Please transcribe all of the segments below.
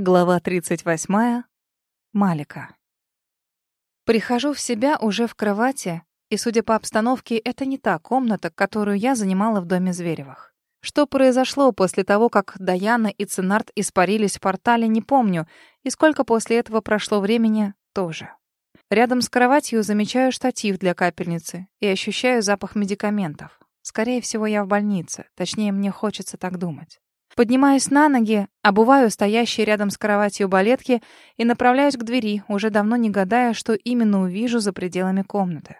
Глава 38. Малика. Прихожу в себя уже в кровати, и, судя по обстановке, это не та комната, которую я занимала в доме Зверевых. Что произошло после того, как Даяна и Ценарт испарились в портале, не помню, и сколько после этого прошло времени, тоже. Рядом с кроватью замечаю штатив для капельницы и ощущаю запах медикаментов. Скорее всего, я в больнице, точнее, мне хочется так думать. Поднимаюсь на ноги, обуваю стоящие рядом с кроватью балетки и направляюсь к двери, уже давно не гадая, что именно увижу за пределами комнаты.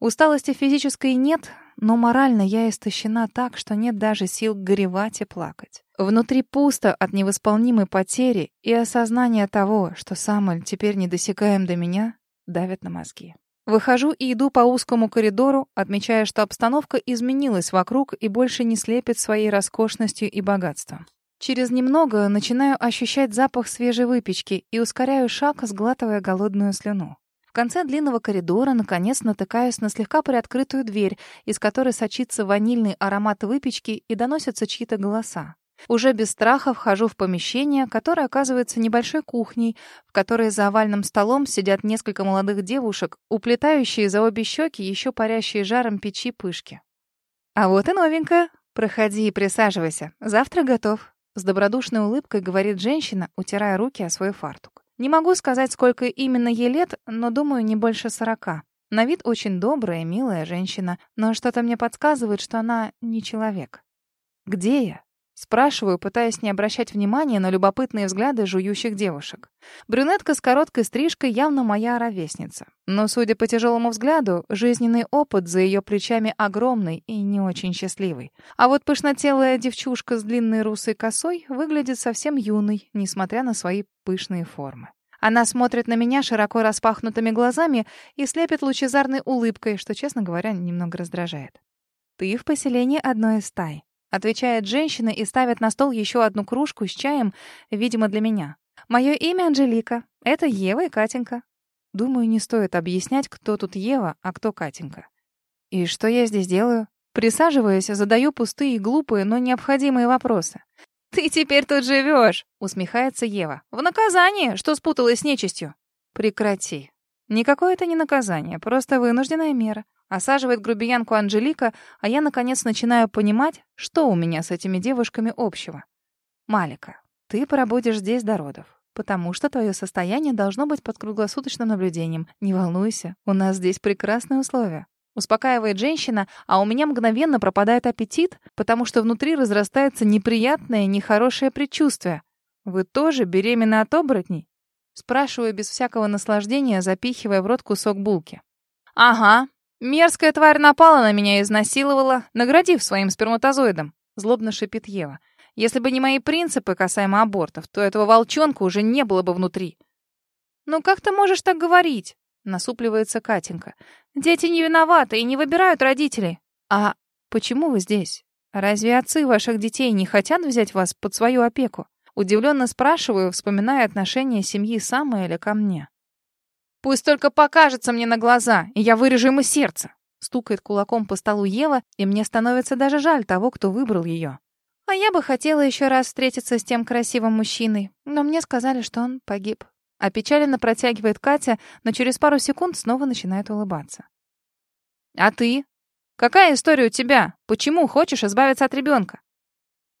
Усталости физической нет, но морально я истощена так, что нет даже сил горевать и плакать. Внутри пусто от невосполнимой потери и осознания того, что Самоль теперь недосягаем до меня, давит на мозги. Выхожу и иду по узкому коридору, отмечая, что обстановка изменилась вокруг и больше не слепит своей роскошностью и богатством. Через немного начинаю ощущать запах свежей выпечки и ускоряю шаг, сглатывая голодную слюну. В конце длинного коридора, наконец, натыкаюсь на слегка приоткрытую дверь, из которой сочится ванильный аромат выпечки и доносятся чьи-то голоса. Уже без страха вхожу в помещение, которое оказывается небольшой кухней, в которой за овальным столом сидят несколько молодых девушек, уплетающие за обе щеки еще парящие жаром печи пышки. «А вот и новенькая. Проходи и присаживайся. Завтра готов», — с добродушной улыбкой говорит женщина, утирая руки о свой фартук. Не могу сказать, сколько именно ей лет, но думаю, не больше сорока. На вид очень добрая милая женщина, но что-то мне подсказывает, что она не человек. «Где я?» Спрашиваю, пытаясь не обращать внимания на любопытные взгляды жующих девушек. Брюнетка с короткой стрижкой явно моя ровесница. Но, судя по тяжелому взгляду, жизненный опыт за ее плечами огромный и не очень счастливый. А вот пышнотелая девчушка с длинной русой косой выглядит совсем юной, несмотря на свои пышные формы. Она смотрит на меня широко распахнутыми глазами и слепит лучезарной улыбкой, что, честно говоря, немного раздражает. «Ты в поселении одной из стай. Отвечает женщина и ставит на стол еще одну кружку с чаем, видимо, для меня. Мое имя Анжелика. Это Ева и Катенька. Думаю, не стоит объяснять, кто тут Ева, а кто Катенька. И что я здесь делаю? Присаживаясь, задаю пустые и глупые, но необходимые вопросы. «Ты теперь тут живешь!» — усмехается Ева. «В наказание, что спуталась с нечистью!» «Прекрати. Никакое это не наказание, просто вынужденная мера. Осаживает грубиянку Анжелика, а я, наконец, начинаю понимать, что у меня с этими девушками общего. Малика, ты пробудешь здесь до родов, потому что твое состояние должно быть под круглосуточным наблюдением. Не волнуйся, у нас здесь прекрасные условия. Успокаивает женщина, а у меня мгновенно пропадает аппетит, потому что внутри разрастается неприятное, нехорошее предчувствие. Вы тоже беременны от оборотней? Спрашиваю без всякого наслаждения, запихивая в рот кусок булки. «Ага, «Мерзкая тварь напала на меня и изнасиловала, наградив своим сперматозоидом», — злобно шипит Ева. «Если бы не мои принципы касаемо абортов, то этого волчонка уже не было бы внутри». «Ну как ты можешь так говорить?» — насупливается Катенька. «Дети не виноваты и не выбирают родителей». «А почему вы здесь? Разве отцы ваших детей не хотят взять вас под свою опеку?» Удивленно спрашиваю, вспоминая отношение семьи Самуэля ко мне. Пусть только покажется мне на глаза, и я вырежу ему сердце. Стукает кулаком по столу Ева, и мне становится даже жаль того, кто выбрал ее. А я бы хотела еще раз встретиться с тем красивым мужчиной, но мне сказали, что он погиб. Опечаленно протягивает Катя, но через пару секунд снова начинает улыбаться. «А ты? Какая история у тебя? Почему хочешь избавиться от ребенка?»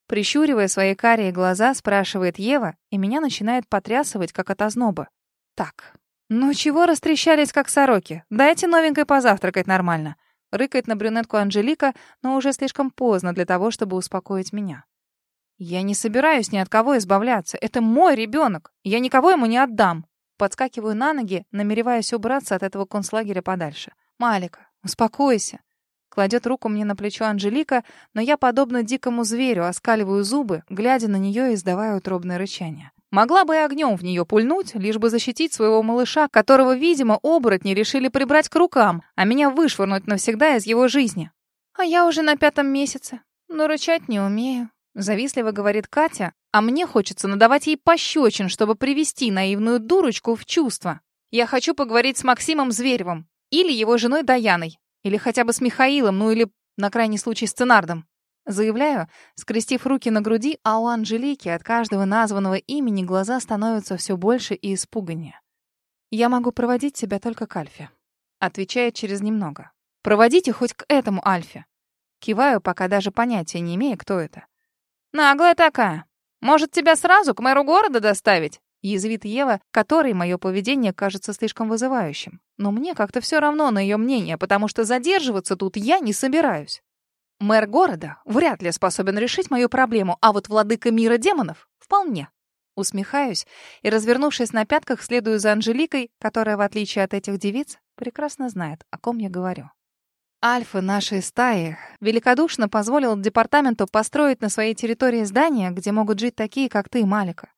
Прищуривая свои карие глаза, спрашивает Ева, и меня начинает потрясывать, как от озноба. «Так, «Ну чего растрещались, как сороки? Дайте новенькой позавтракать нормально». Рыкает на брюнетку Анжелика, но уже слишком поздно для того, чтобы успокоить меня. «Я не собираюсь ни от кого избавляться. Это мой ребенок. Я никого ему не отдам». Подскакиваю на ноги, намереваясь убраться от этого концлагеря подальше. «Малика, успокойся». Кладет руку мне на плечо Анжелика, но я, подобно дикому зверю, оскаливаю зубы, глядя на нее и издавая утробное рычание. Могла бы и огнем в нее пульнуть, лишь бы защитить своего малыша, которого, видимо, оборотни решили прибрать к рукам, а меня вышвырнуть навсегда из его жизни. А я уже на пятом месяце, но рычать не умею. Завистливо говорит Катя, а мне хочется надавать ей пощечин, чтобы привести наивную дурочку в чувство. Я хочу поговорить с Максимом Зверевым или его женой Даяной, или хотя бы с Михаилом, ну или, на крайний случай, с Ценардом. Заявляю, скрестив руки на груди, а у Анжелики от каждого названного имени глаза становятся все больше и испуганнее. «Я могу проводить тебя только к Альфе», — отвечает через немного. «Проводите хоть к этому Альфе». Киваю, пока даже понятия не имея, кто это. «Наглая такая. Может, тебя сразу к мэру города доставить?» Язвит Ева, которой мое поведение кажется слишком вызывающим. Но мне как-то все равно на ее мнение, потому что задерживаться тут я не собираюсь. Мэр города вряд ли способен решить мою проблему, а вот владыка мира демонов — вполне. Усмехаюсь и, развернувшись на пятках, следую за Анжеликой, которая, в отличие от этих девиц, прекрасно знает, о ком я говорю. Альфа нашей стаи великодушно позволил департаменту построить на своей территории здания, где могут жить такие, как ты, Малика.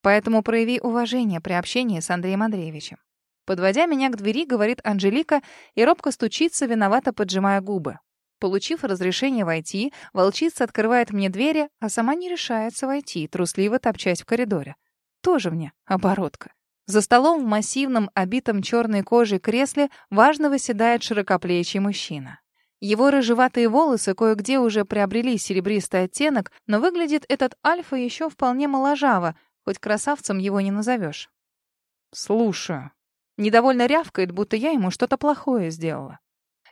Поэтому прояви уважение при общении с Андреем Андреевичем. Подводя меня к двери, говорит Анжелика и робко стучится, виновато поджимая губы. Получив разрешение войти, волчица открывает мне двери, а сама не решается войти, трусливо топчась в коридоре. Тоже мне оборотка. За столом в массивном, обитом черной кожей кресле важно выседает широкоплечий мужчина. Его рыжеватые волосы кое-где уже приобрели серебристый оттенок, но выглядит этот альфа еще вполне моложаво, Хоть красавцем его не назовешь. Слушаю. Недовольно рявкает, будто я ему что-то плохое сделала.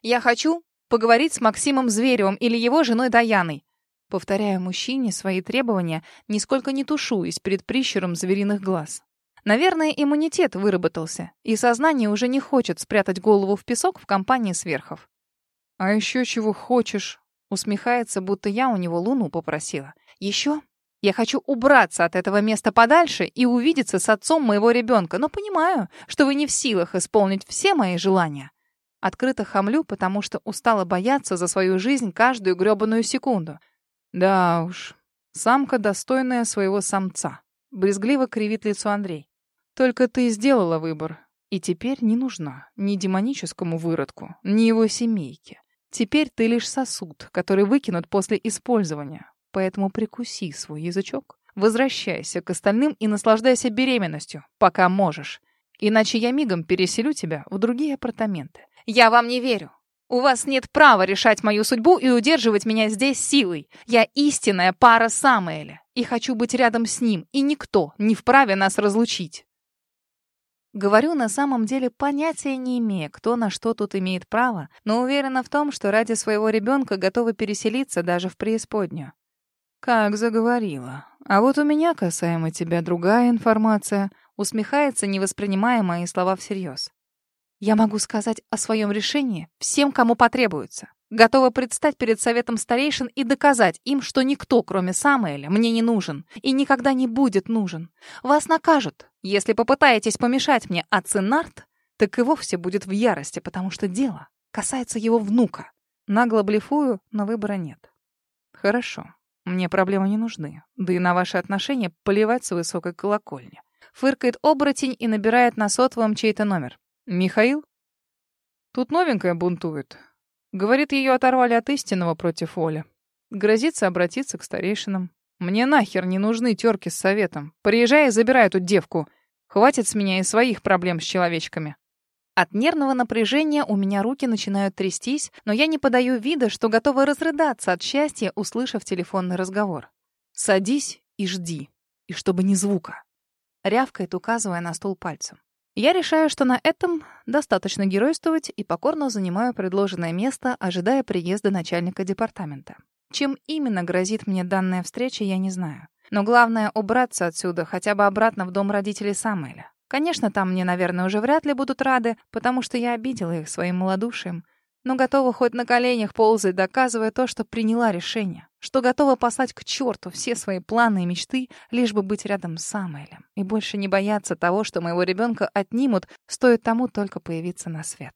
Я хочу поговорить с Максимом Зверевым или его женой Даяной. Повторяю мужчине свои требования, нисколько не тушуясь перед прищуром звериных глаз. Наверное, иммунитет выработался, и сознание уже не хочет спрятать голову в песок в компании сверхов. «А еще чего хочешь?» Усмехается, будто я у него луну попросила. «Еще? Я хочу убраться от этого места подальше и увидеться с отцом моего ребенка, но понимаю, что вы не в силах исполнить все мои желания. Открыто хамлю, потому что устала бояться за свою жизнь каждую грёбаную секунду. Да уж, самка достойная своего самца. Брезгливо кривит лицо Андрей. Только ты сделала выбор, и теперь не нужна ни демоническому выродку, ни его семейке. Теперь ты лишь сосуд, который выкинут после использования. Поэтому прикуси свой язычок, возвращайся к остальным и наслаждайся беременностью, пока можешь. Иначе я мигом переселю тебя в другие апартаменты. Я вам не верю. У вас нет права решать мою судьбу и удерживать меня здесь силой. Я истинная пара Самуэля, и хочу быть рядом с ним, и никто не вправе нас разлучить. Говорю, на самом деле понятия не имея, кто на что тут имеет право, но уверена в том, что ради своего ребенка готова переселиться даже в преисподнюю. «Как заговорила. А вот у меня касаемо тебя другая информация», усмехается, не воспринимая мои слова всерьез. «Я могу сказать о своем решении всем, кому потребуется. Готова предстать перед советом старейшин и доказать им, что никто, кроме Самуэля, мне не нужен и никогда не будет нужен. Вас накажут, если попытаетесь помешать мне, а Цинарт так и вовсе будет в ярости, потому что дело касается его внука. Нагло блефую, но выбора нет. Хорошо. Мне проблемы не нужны. Да и на ваши отношения поливать с высокой колокольни. Фыркает оборотень и набирает на сотовом чей-то номер. «Михаил?» «Тут новенькая бунтует. Говорит, ее оторвали от истинного против Оли. Грозится обратиться к старейшинам. Мне нахер не нужны терки с советом. Приезжай и забирай эту девку. Хватит с меня и своих проблем с человечками. От нервного напряжения у меня руки начинают трястись, но я не подаю вида, что готова разрыдаться от счастья, услышав телефонный разговор. «Садись и жди. И чтобы ни звука». Рявкает, указывая на стол пальцем. Я решаю, что на этом достаточно геройствовать и покорно занимаю предложенное место, ожидая приезда начальника департамента. Чем именно грозит мне данная встреча, я не знаю. Но главное — убраться отсюда, хотя бы обратно в дом родителей Самуэля. Конечно, там мне, наверное, уже вряд ли будут рады, потому что я обидела их своим малодушием. Но готова хоть на коленях ползать, доказывая то, что приняла решение. Что готова послать к черту все свои планы и мечты, лишь бы быть рядом с Самуэлем. И больше не бояться того, что моего ребенка отнимут, стоит тому только появиться на свет.